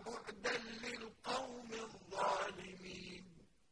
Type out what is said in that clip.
kabul kedai